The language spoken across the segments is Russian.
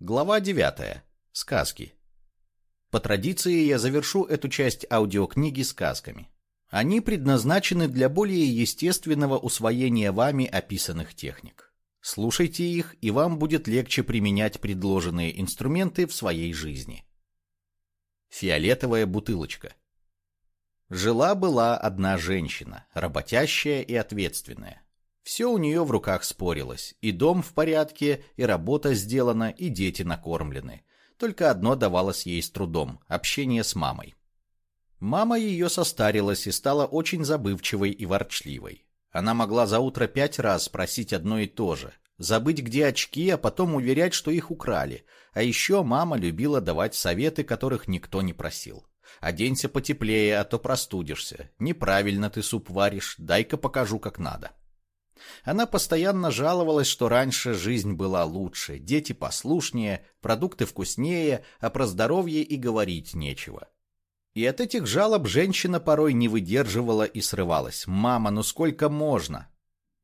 Глава 9. Сказки. По традиции я завершу эту часть аудиокниги сказками. Они предназначены для более естественного усвоения вами описанных техник. Слушайте их, и вам будет легче применять предложенные инструменты в своей жизни. Фиолетовая бутылочка. Жила-была одна женщина, работящая и ответственная. Все у нее в руках спорилось. И дом в порядке, и работа сделана, и дети накормлены. Только одно давалось ей с трудом – общение с мамой. Мама ее состарилась и стала очень забывчивой и ворчливой. Она могла за утро пять раз спросить одно и то же. Забыть, где очки, а потом уверять, что их украли. А еще мама любила давать советы, которых никто не просил. «Оденься потеплее, а то простудишься. Неправильно ты суп варишь, дай-ка покажу, как надо». Она постоянно жаловалась, что раньше жизнь была лучше, дети послушнее, продукты вкуснее, а про здоровье и говорить нечего. И от этих жалоб женщина порой не выдерживала и срывалась. «Мама, ну сколько можно?»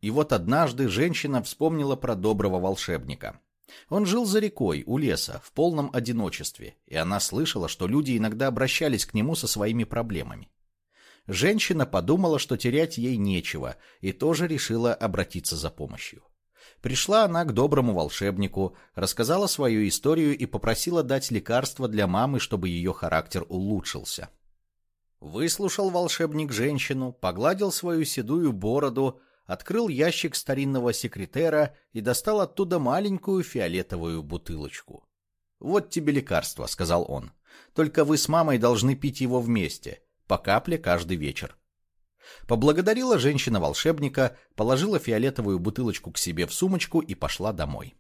И вот однажды женщина вспомнила про доброго волшебника. Он жил за рекой, у леса, в полном одиночестве, и она слышала, что люди иногда обращались к нему со своими проблемами. Женщина подумала, что терять ей нечего, и тоже решила обратиться за помощью. Пришла она к доброму волшебнику, рассказала свою историю и попросила дать лекарство для мамы, чтобы ее характер улучшился. Выслушал волшебник женщину, погладил свою седую бороду, открыл ящик старинного секретера и достал оттуда маленькую фиолетовую бутылочку. «Вот тебе лекарство», — сказал он. «Только вы с мамой должны пить его вместе по капле каждый вечер. Поблагодарила женщина-волшебника, положила фиолетовую бутылочку к себе в сумочку и пошла домой.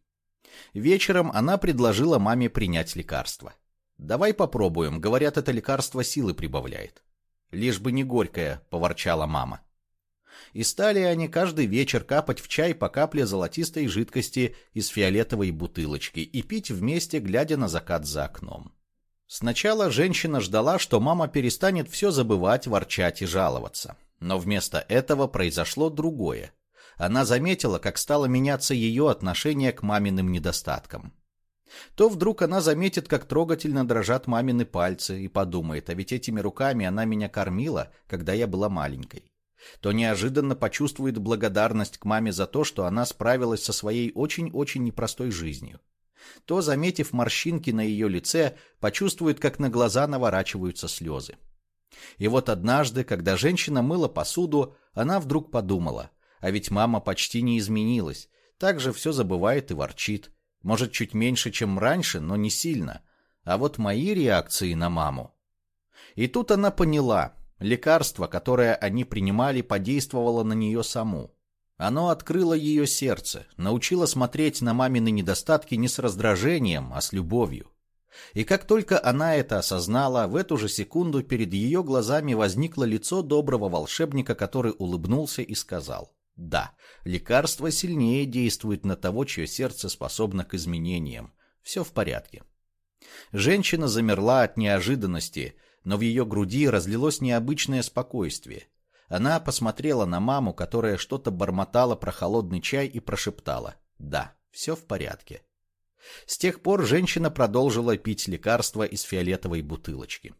Вечером она предложила маме принять лекарство. «Давай попробуем, говорят, это лекарство силы прибавляет». «Лишь бы не горькое», — поворчала мама. И стали они каждый вечер капать в чай по капле золотистой жидкости из фиолетовой бутылочки и пить вместе, глядя на закат за окном. Сначала женщина ждала, что мама перестанет все забывать, ворчать и жаловаться. Но вместо этого произошло другое. Она заметила, как стало меняться ее отношение к маминым недостаткам. То вдруг она заметит, как трогательно дрожат мамины пальцы, и подумает, а ведь этими руками она меня кормила, когда я была маленькой. То неожиданно почувствует благодарность к маме за то, что она справилась со своей очень-очень непростой жизнью то, заметив морщинки на ее лице, почувствует, как на глаза наворачиваются слезы. И вот однажды, когда женщина мыла посуду, она вдруг подумала, а ведь мама почти не изменилась, так же все забывает и ворчит. Может, чуть меньше, чем раньше, но не сильно. А вот мои реакции на маму. И тут она поняла, лекарство, которое они принимали, подействовало на нее саму. Оно открыло ее сердце, научило смотреть на мамины недостатки не с раздражением, а с любовью. И как только она это осознала, в эту же секунду перед ее глазами возникло лицо доброго волшебника, который улыбнулся и сказал, «Да, лекарство сильнее действует на того, чье сердце способно к изменениям. Все в порядке». Женщина замерла от неожиданности, но в ее груди разлилось необычное спокойствие. Она посмотрела на маму, которая что-то бормотала про холодный чай и прошептала «Да, все в порядке». С тех пор женщина продолжила пить лекарства из фиолетовой бутылочки.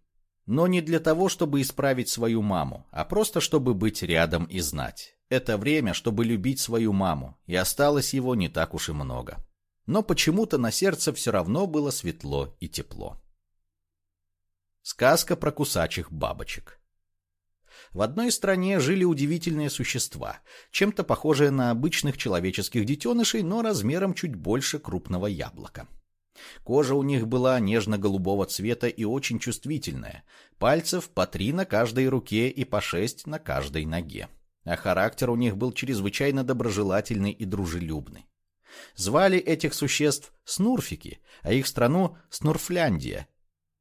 Но не для того, чтобы исправить свою маму, а просто чтобы быть рядом и знать. Это время, чтобы любить свою маму, и осталось его не так уж и много. Но почему-то на сердце все равно было светло и тепло. Сказка про кусачих бабочек. В одной стране жили удивительные существа, чем-то похожие на обычных человеческих детенышей, но размером чуть больше крупного яблока. Кожа у них была нежно-голубого цвета и очень чувствительная. Пальцев по три на каждой руке и по шесть на каждой ноге. А характер у них был чрезвычайно доброжелательный и дружелюбный. Звали этих существ Снурфики, а их страну Снурфляндия,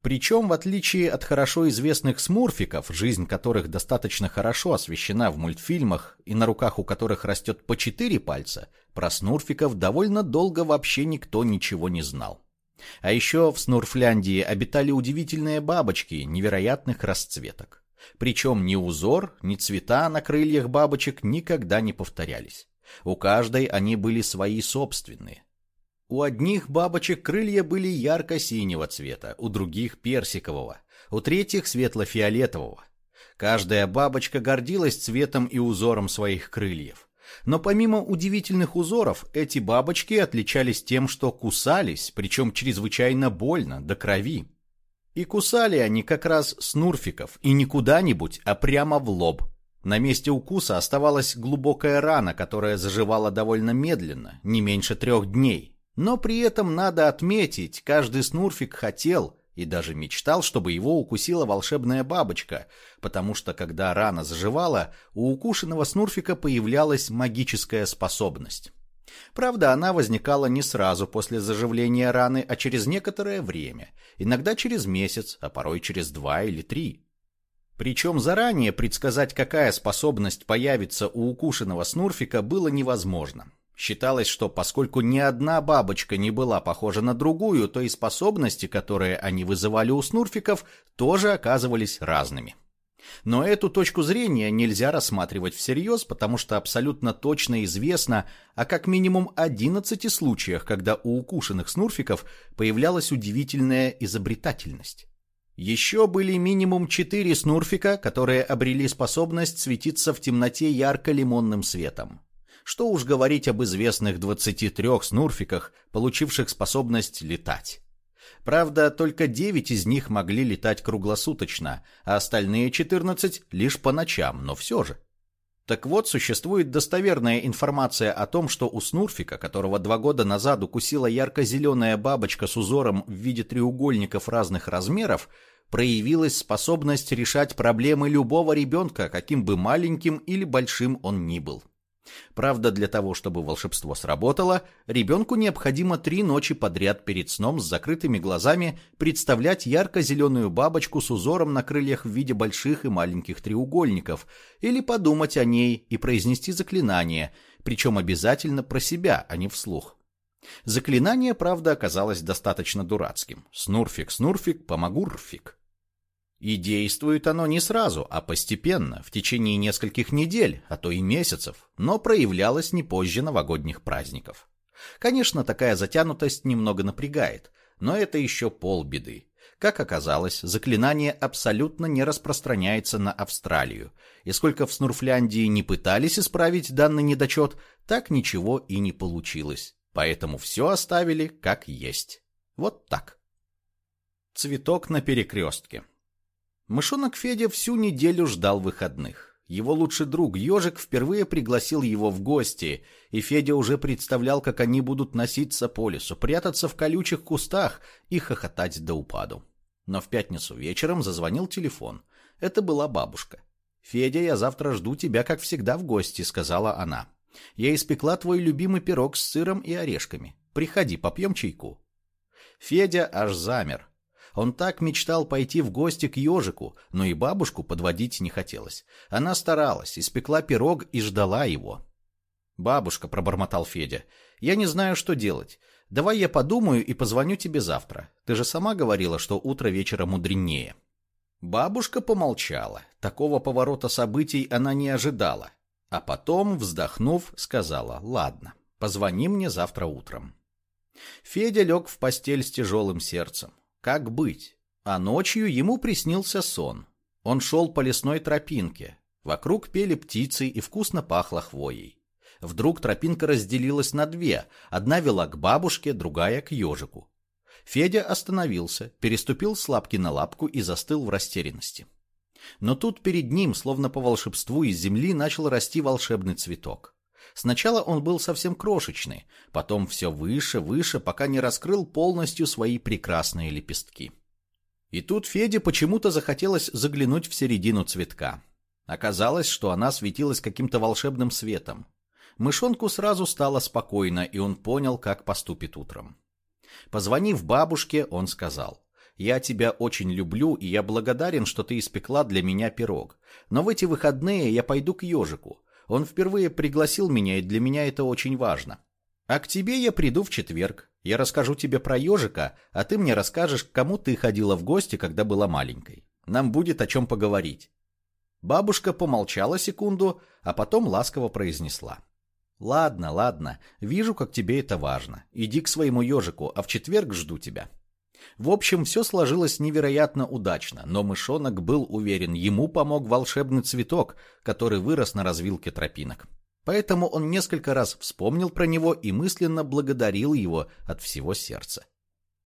причем, в отличие от хорошо известных смурфиков, жизнь которых достаточно хорошо освещена в мультфильмах и на руках у которых растет по четыре пальца, про снурфиков довольно долго вообще никто ничего не знал. А еще в Снурфляндии обитали удивительные бабочки невероятных расцветок. Причем ни узор, ни цвета на крыльях бабочек никогда не повторялись. У каждой они были свои собственные. У одних бабочек крылья были ярко-синего цвета, у других персикового, у третьих светло-фиолетового. Каждая бабочка гордилась цветом и узором своих крыльев. Но помимо удивительных узоров, эти бабочки отличались тем, что кусались, причем чрезвычайно больно, до крови. И кусали они как раз снурфиков, и не куда-нибудь, а прямо в лоб. На месте укуса оставалась глубокая рана, которая заживала довольно медленно, не меньше трех дней. Но при этом надо отметить, каждый снурфик хотел и даже мечтал, чтобы его укусила волшебная бабочка, потому что когда рана заживала, у укушенного снурфика появлялась магическая способность. Правда, она возникала не сразу после заживления раны, а через некоторое время, иногда через месяц, а порой через два или три. Причем заранее предсказать, какая способность появится у укушенного снурфика, было невозможно. Считалось, что поскольку ни одна бабочка не была похожа на другую, то и способности, которые они вызывали у снурфиков, тоже оказывались разными. Но эту точку зрения нельзя рассматривать всерьез, потому что абсолютно точно известно о как минимум 11 случаях, когда у укушенных снурфиков появлялась удивительная изобретательность. Еще были минимум 4 снурфика, которые обрели способность светиться в темноте ярко-лимонным светом. Что уж говорить об известных 23 снурфиках, получивших способность летать. Правда, только 9 из них могли летать круглосуточно, а остальные 14 лишь по ночам, но все же. Так вот, существует достоверная информация о том, что у Снурфика, которого два года назад укусила ярко-зеленая бабочка с узором в виде треугольников разных размеров, проявилась способность решать проблемы любого ребенка, каким бы маленьким или большим он ни был. Правда, для того, чтобы волшебство сработало, ребенку необходимо три ночи подряд перед сном с закрытыми глазами представлять ярко-зеленую бабочку с узором на крыльях в виде больших и маленьких треугольников, или подумать о ней и произнести заклинание, причем обязательно про себя, а не вслух. Заклинание, правда, оказалось достаточно дурацким. Снурфик, снурфик, помогурфик. И действует оно не сразу, а постепенно, в течение нескольких недель, а то и месяцев, но проявлялось не позже новогодних праздников. Конечно, такая затянутость немного напрягает, но это еще полбеды. Как оказалось, заклинание абсолютно не распространяется на Австралию, и сколько в Снурфляндии не пытались исправить данный недочет, так ничего и не получилось. Поэтому все оставили как есть. Вот так. Цветок на перекрестке. Мышонок Федя всю неделю ждал выходных. Его лучший друг Ежик впервые пригласил его в гости, и Федя уже представлял, как они будут носиться по лесу, прятаться в колючих кустах и хохотать до упаду. Но в пятницу вечером зазвонил телефон. Это была бабушка. «Федя, я завтра жду тебя, как всегда, в гости», — сказала она. «Я испекла твой любимый пирог с сыром и орешками. Приходи, попьем чайку». Федя аж замер. Он так мечтал пойти в гости к ежику, но и бабушку подводить не хотелось. Она старалась, испекла пирог и ждала его. «Бабушка», — пробормотал Федя, — «я не знаю, что делать. Давай я подумаю и позвоню тебе завтра. Ты же сама говорила, что утро вечера мудренее». Бабушка помолчала. Такого поворота событий она не ожидала. А потом, вздохнув, сказала «Ладно, позвони мне завтра утром». Федя лег в постель с тяжелым сердцем. Как быть? А ночью ему приснился сон. Он шел по лесной тропинке. Вокруг пели птицы и вкусно пахло хвоей. Вдруг тропинка разделилась на две. Одна вела к бабушке, другая к ежику. Федя остановился, переступил с лапки на лапку и застыл в растерянности. Но тут перед ним, словно по волшебству, из земли начал расти волшебный цветок. Сначала он был совсем крошечный, потом все выше, выше, пока не раскрыл полностью свои прекрасные лепестки. И тут Феде почему-то захотелось заглянуть в середину цветка. Оказалось, что она светилась каким-то волшебным светом. Мышонку сразу стало спокойно, и он понял, как поступит утром. Позвонив бабушке, он сказал, «Я тебя очень люблю, и я благодарен, что ты испекла для меня пирог. Но в эти выходные я пойду к ежику. Он впервые пригласил меня, и для меня это очень важно. А к тебе я приду в четверг. Я расскажу тебе про ежика, а ты мне расскажешь, к кому ты ходила в гости, когда была маленькой. Нам будет о чем поговорить. Бабушка помолчала секунду, а потом ласково произнесла. Ладно, ладно, вижу, как тебе это важно. Иди к своему ежику, а в четверг жду тебя. В общем, все сложилось невероятно удачно, но мышонок был уверен, ему помог волшебный цветок, который вырос на развилке тропинок. Поэтому он несколько раз вспомнил про него и мысленно благодарил его от всего сердца.